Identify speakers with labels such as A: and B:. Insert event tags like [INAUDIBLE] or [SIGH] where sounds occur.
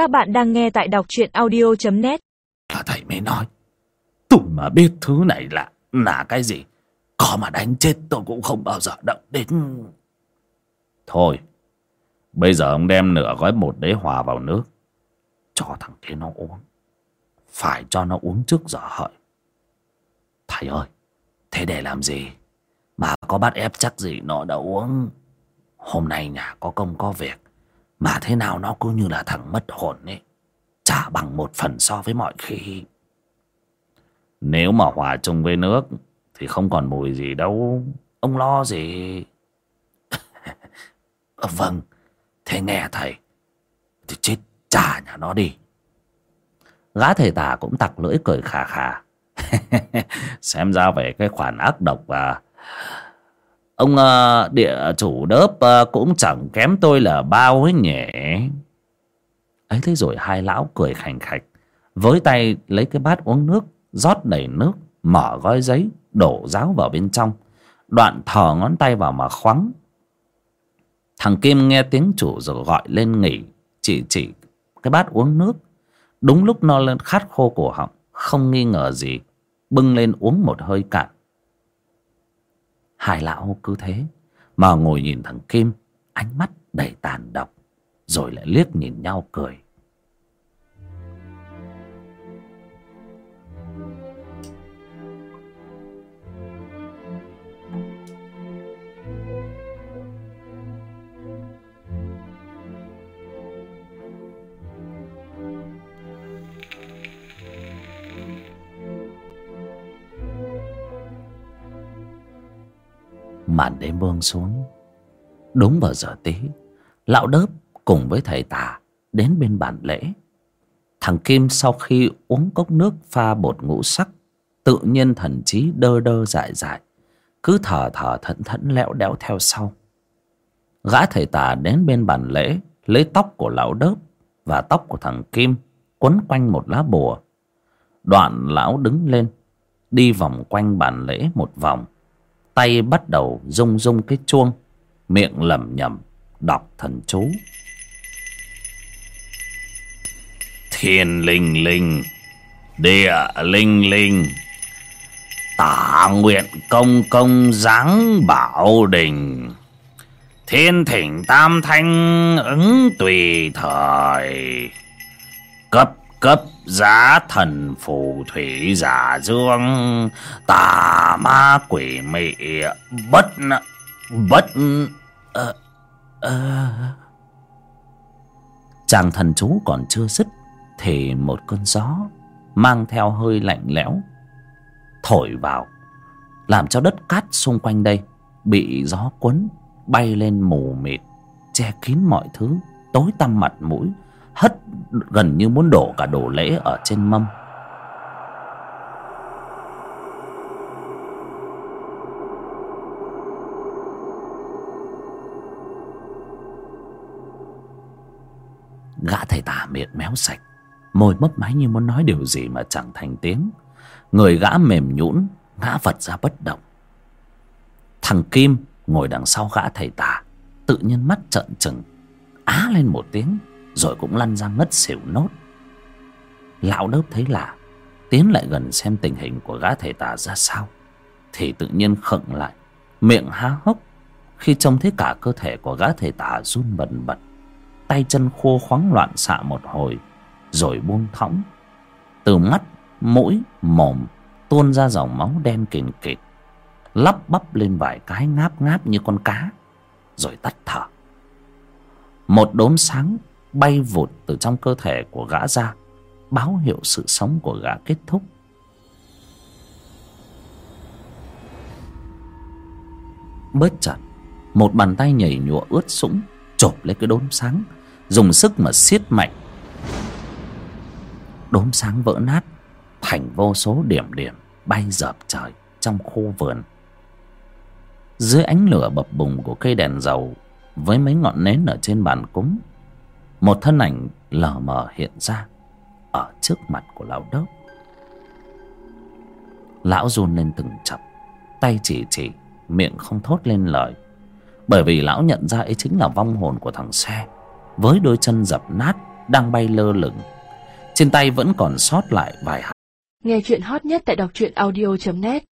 A: Các bạn đang nghe tại đọc truyện audio.net
B: Là thầy mới nói, Tôi mà biết thứ này là là cái gì Có mà đánh chết tôi cũng không bao giờ động đến. Thôi, Bây giờ ông đem nửa gói bột đấy hòa vào nước, Cho thằng kia nó uống. Phải cho nó uống trước giờ hợi. Thầy ơi, Thế để làm gì? Mà có bắt ép chắc gì, nó đã uống. Hôm nay nhà có công có việc mà thế nào nó cứ như là thằng mất hồn ấy, Chả bằng một phần so với mọi khi. Nếu mà hòa chung với nước Thì không còn mùi gì đâu. Ông lo gì? [LAUGHS] Ờ, vâng Thế nghe thầy, Thì chết trả nhà nó đi. Gã thầy tà cũng tặc lưỡi cười khà khà. [LAUGHS] Xem ra về cái khoản ác độc và Ông ờ, địa chủ đớp ờ, cũng chẳng kém tôi là bao ấy nhỉ? Ấy thế rồi hai lão cười khành khạch, với tay lấy cái bát uống nước, rót đầy nước, mở gói giấy, đổ ráo vào bên trong. Đoạn thò ngón tay vào mà khoắng. Thằng kim nghe tiếng chủ rồi gọi lên nghỉ, chỉ chỉ cái bát uống nước. Đúng lúc no lên, khát khô cổ họng, không nghi ngờ gì, bưng lên uống một hơi cạn hai lão cứ thế, mà ngồi nhìn thằng kim, ánh mắt đầy tàn độc, rồi lại liếc nhìn nhau cười. Màn đêm buông xuống. Đúng vào giờ tí, lão đớp cùng với thầy tà đến bên bàn lễ. Thằng kim sau khi uống cốc nước pha bột ngũ sắc, tự nhiên thần trí đơ đơ dại dại, cứ thở thở thẫn thẫn lẽo đẽo theo sau. Gã thầy tà đến bên bàn lễ, lấy tóc của lão đớp và tóc của thằng kim quấn quanh một lá bùa. Đoạn lão đứng lên, đi vòng quanh bàn lễ một vòng tay bắt đầu rung rung cái chuông, miệng lẩm nhẩm, đọc thần chú. Thiên linh linh, địa linh linh, tả nguyện công công giáng bảo đình. Thiên thỉnh tam thanh ứng tùy thời, cấp cấp giá thần phù thủy giả dương tà ma quỷ mị bất bất ờ, ờ. chàng thần chú còn chưa dứt thì một cơn gió mang theo hơi lạnh lẽo thổi vào làm cho đất cát xung quanh đây bị gió cuốn bay lên mù mịt che kín mọi thứ tối tăm mặt mũi hất gần như muốn đổ cả đồ lễ ở trên mâm. Gã thầy tà miệng méo sạch, môi mấp máy như muốn nói điều gì mà chẳng thành tiếng. Người gã mềm nhũn, ngã vật ra bất động. Thằng kim ngồi đằng sau gã thầy tà, tự nhiên mắt trợn trừng, á lên một tiếng rồi cũng lăn ra ngất xỉu nốt. Lão đớp thấy lạ, tiến lại gần xem tình hình của gã thầy tà ra sao, thì tự nhiên khựng lại, miệng há hốc, khi trông thấy cả cơ thể của gã thầy tà run bần bật, tay chân khô khoáng loạn xạ một hồi, rồi buông thõng. Từ mắt, mũi, mồm tuôn ra dòng máu đen kìn kịt, lắp bắp lên vài cái ngáp ngáp như con cá, rồi tắt thở. Một đốm sáng bay vụt từ trong cơ thể của gã ra, báo hiệu sự sống của gã kết thúc. Bớt chặt một bàn tay nhảy nhụa ướt sũng chộp lấy cái đốm sáng, dùng sức mà siết mạnh. Đốm sáng vỡ nát, thành vô số điểm điểm bay dợp trời trong khu vườn. Dưới ánh lửa bập bùng của cây đèn dầu, với mấy ngọn nến ở trên bàn cúng một thân ảnh lờ mờ hiện ra ở trước mặt của lão đốc. Lão run lên từng chập, tay chỉ chỉ, miệng không thốt lên lời. Bởi vì lão nhận ra ấy chính là vong hồn của thằng xe, với đôi chân dập nát, đang bay lơ lửng. Trên tay vẫn còn sót lại vài hạt.
A: Nghe chuyện hot nhất tại đọc truyện audio net.